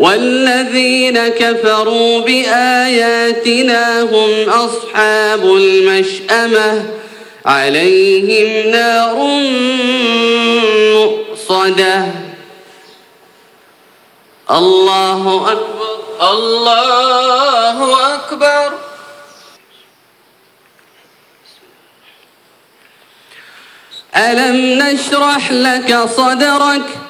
والذين كفروا بآياتنا هم أصحاب المشأمة. عليهم نار مؤصدة. الله أكبر. الله أكبر. ألم نشرح لك صدرك؟